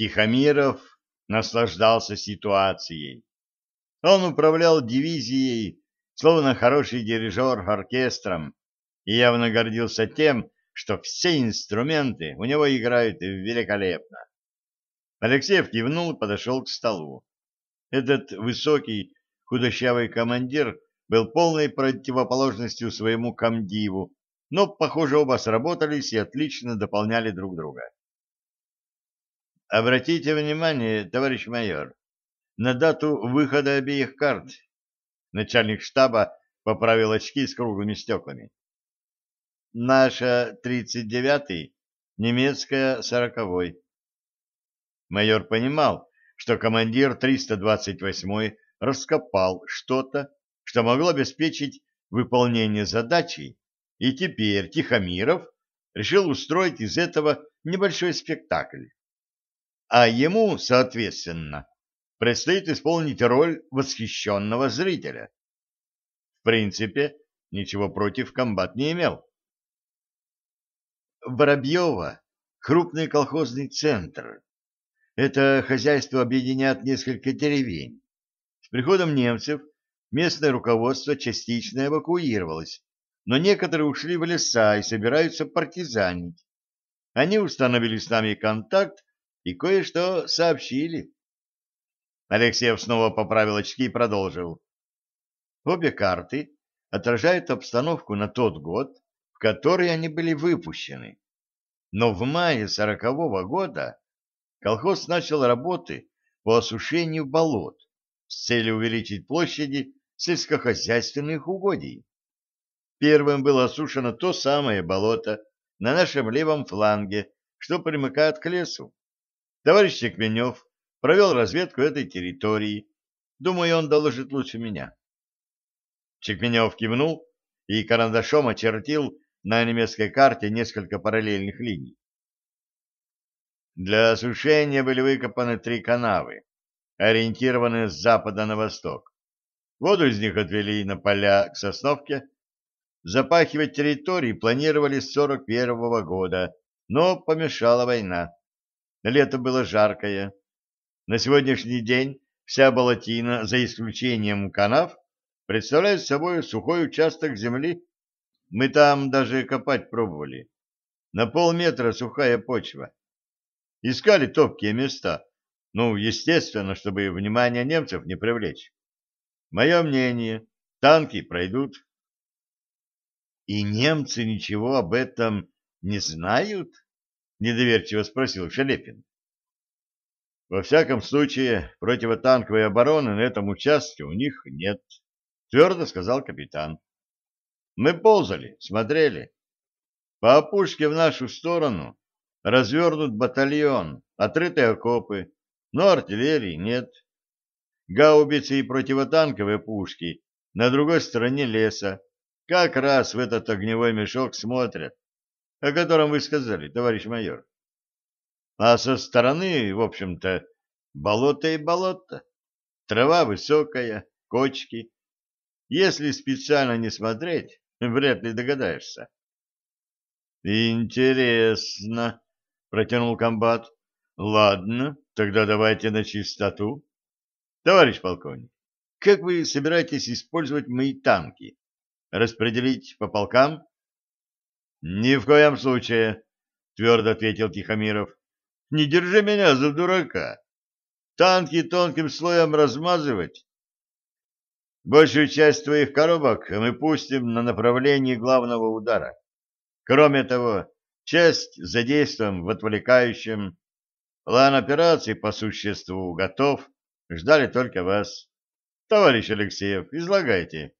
Тихомиров наслаждался ситуацией. Он управлял дивизией, словно хороший дирижер оркестром, и явно гордился тем, что все инструменты у него играют великолепно. Алексеев кивнул и подошел к столу. Этот высокий, худощавый командир был полной противоположностью своему комдиву, но, похоже, оба сработались и отлично дополняли друг друга. Обратите внимание, товарищ майор, на дату выхода обеих карт. Начальник штаба поправил очки с круглыми стеклами. Наша 39-й, немецкая 40-й. Майор понимал, что командир 328-й раскопал что-то, что могло обеспечить выполнение задачи, и теперь Тихомиров решил устроить из этого небольшой спектакль а ему, соответственно, предстоит исполнить роль восхищенного зрителя. В принципе, ничего против комбат не имел. Воробьево — крупный колхозный центр. Это хозяйство объединяет несколько деревень. С приходом немцев местное руководство частично эвакуировалось, но некоторые ушли в леса и собираются партизанить. Они установили с нами контакт и кое-что сообщили. Алексеев снова поправил очки и продолжил. Обе карты отражают обстановку на тот год, в который они были выпущены. Но в мае сорокового года колхоз начал работы по осушению болот с целью увеличить площади сельскохозяйственных угодий. Первым было осушено то самое болото на нашем левом фланге, что примыкает к лесу. Товарищ Секменев провел разведку этой территории. Думаю, он доложит лучше меня. Чекменев кивнул и карандашом очертил на немецкой карте несколько параллельных линий. Для осушения были выкопаны три канавы, ориентированные с запада на восток. Воду из них отвели на поля к Сосновке. Запахивать территории планировали с 41 -го года, но помешала война. Лето было жаркое. На сегодняшний день вся болотина, за исключением канав, представляет собой сухой участок земли. Мы там даже копать пробовали. На полметра сухая почва. Искали топкие места. Ну, естественно, чтобы внимание немцев не привлечь. Мое мнение, танки пройдут. И немцы ничего об этом не знают? — недоверчиво спросил Шелепин. «Во всяком случае, противотанковой обороны на этом участке у них нет», — твердо сказал капитан. «Мы ползали, смотрели. По опушке в нашу сторону развернут батальон, отрытые окопы, но артиллерии нет. Гаубицы и противотанковые пушки на другой стороне леса, как раз в этот огневой мешок смотрят о котором вы сказали, товарищ майор. А со стороны, в общем-то, болото и болото. Трава высокая, кочки. Если специально не смотреть, вряд ли догадаешься. Интересно, протянул комбат. Ладно, тогда давайте на чистоту. Товарищ полковник, как вы собираетесь использовать мои танки? Распределить по полкам? Ни в коем случае, твердо ответил Тихомиров. Не держи меня за дурака. Танки тонким слоем размазывать. Большую часть твоих коробок мы пустим на направлении главного удара. Кроме того, часть задействуем в отвлекающем. План операции по существу готов. Ждали только вас. Товарищ Алексеев, излагайте.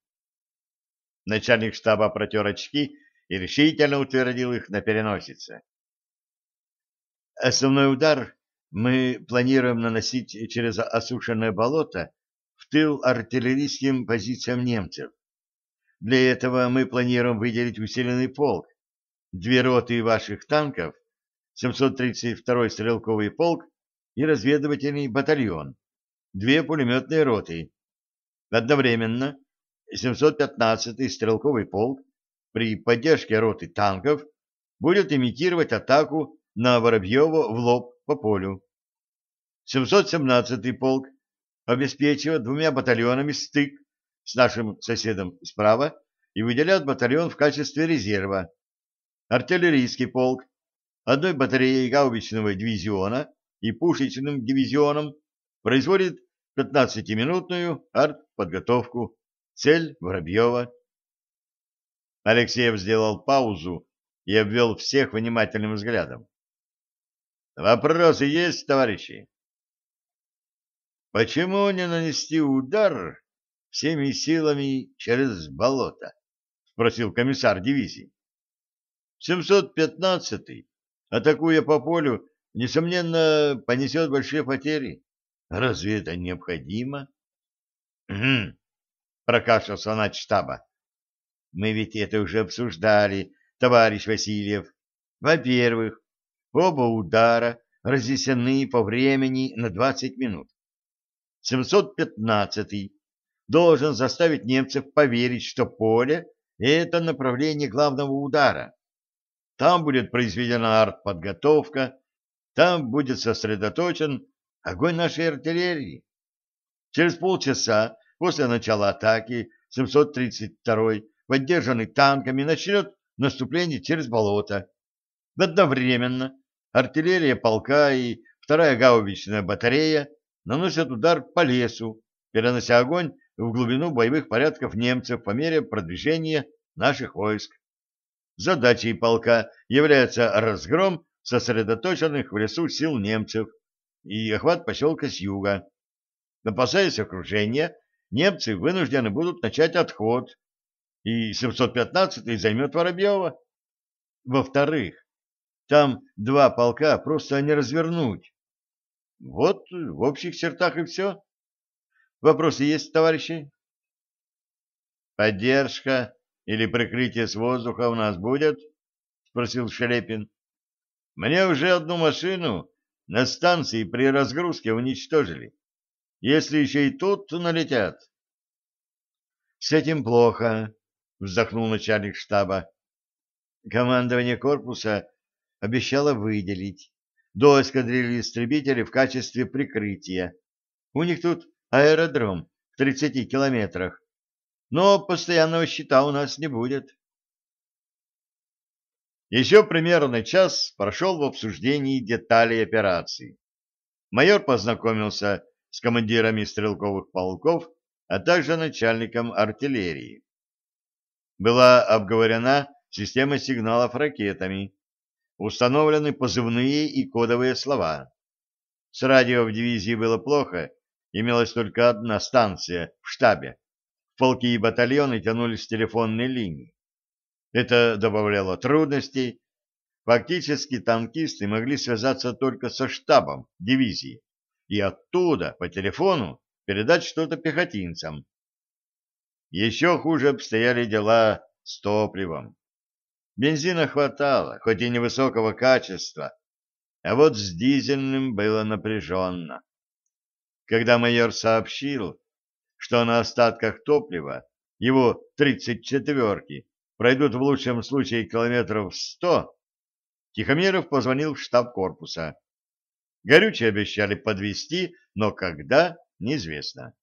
Начальник штаба протер очки и решительно утвердил их на переносице. Основной удар мы планируем наносить через осушенное болото в тыл артиллерийским позициям немцев. Для этого мы планируем выделить усиленный полк, две роты ваших танков, 732-й стрелковый полк и разведывательный батальон, две пулеметные роты. Одновременно 715-й стрелковый полк при поддержке роты танков будет имитировать атаку на Воробьево в лоб по полю. 717-й полк обеспечивает двумя батальонами стык с нашим соседом справа и выделяет батальон в качестве резерва. Артиллерийский полк одной батареей гаубичного дивизиона и пушечным дивизионом производит 15-минутную артподготовку. Цель Воробьева. Алексеев сделал паузу и обвел всех внимательным взглядом. Вопросы есть, товарищи? Почему не нанести удар всеми силами через болото? Спросил комиссар дивизии. 715-й, атакуя по полю, несомненно, понесет большие потери. Разве это необходимо? Угу, прокашлялся начштаба. Мы ведь это уже обсуждали, товарищ Васильев. Во-первых, оба удара разнесены по времени на 20 минут. 715-й должен заставить немцев поверить, что поле — это направление главного удара. Там будет произведена артподготовка, там будет сосредоточен огонь нашей артиллерии. Через полчаса после начала атаки 732-й, поддержанный танками, начнет наступление через болото. Одновременно артиллерия полка и вторая гаубичная батарея наносят удар по лесу, перенося огонь в глубину боевых порядков немцев по мере продвижения наших войск. Задачей полка является разгром сосредоточенных в лесу сил немцев и охват поселка с юга. Опасаясь окружения, немцы вынуждены будут начать отход, и 715-й займет Воробьева. Во-вторых, там два полка просто не развернуть. Вот в общих чертах и все. Вопросы есть, товарищи? Поддержка или прикрытие с воздуха у нас будет? Спросил Шелепин. Мне уже одну машину на станции при разгрузке уничтожили. Если еще и тут налетят. С этим плохо, вздохнул начальник штаба. Командование корпуса обещала выделить до эскадрильи истребителей в качестве прикрытия. У них тут аэродром в 30 километрах, но постоянного щита у нас не будет. Еще примерно час прошел в обсуждении деталей операции. Майор познакомился с командирами стрелковых полков, а также начальником артиллерии. Была обговорена система сигналов ракетами, установлены позывные и кодовые слова. С радио в дивизии было плохо, имелась только одна станция в штабе. В полки и батальоны тянулись телефонные линии. Это добавляло трудностей. Фактически танкисты могли связаться только со штабом дивизии и оттуда по телефону передать что-то пехотинцам. Еще хуже обстояли дела с топливом. Бензина хватало, хоть и невысокого качества, а вот с дизельным было напряженно. Когда майор сообщил, что на остатках топлива его 34-ки пройдут в лучшем случае километров 100, Тихомиров позвонил в штаб корпуса. Горючее обещали подвести, но когда — неизвестно.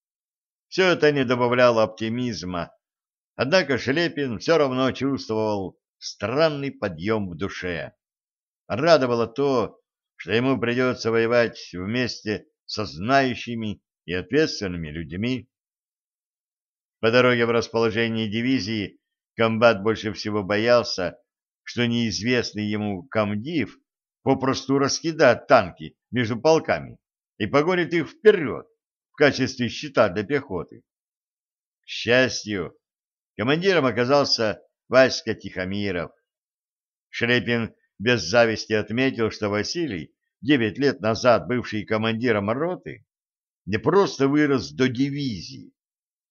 Все это не добавляло оптимизма, однако Шелепин все равно чувствовал, странный подъем в душе. Радовало то, что ему придется воевать вместе со знающими и ответственными людьми. По дороге в расположение дивизии комбат больше всего боялся, что неизвестный ему комдив попросту раскидает танки между полками и погонит их вперед качестве щита для пехоты. К счастью, командиром оказался Васька Тихомиров. Шрепин без зависти отметил, что Василий, девять лет назад бывший командиром роты, не просто вырос до дивизии,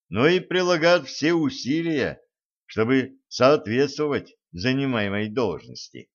но и прилагает все усилия, чтобы соответствовать занимаемой должности.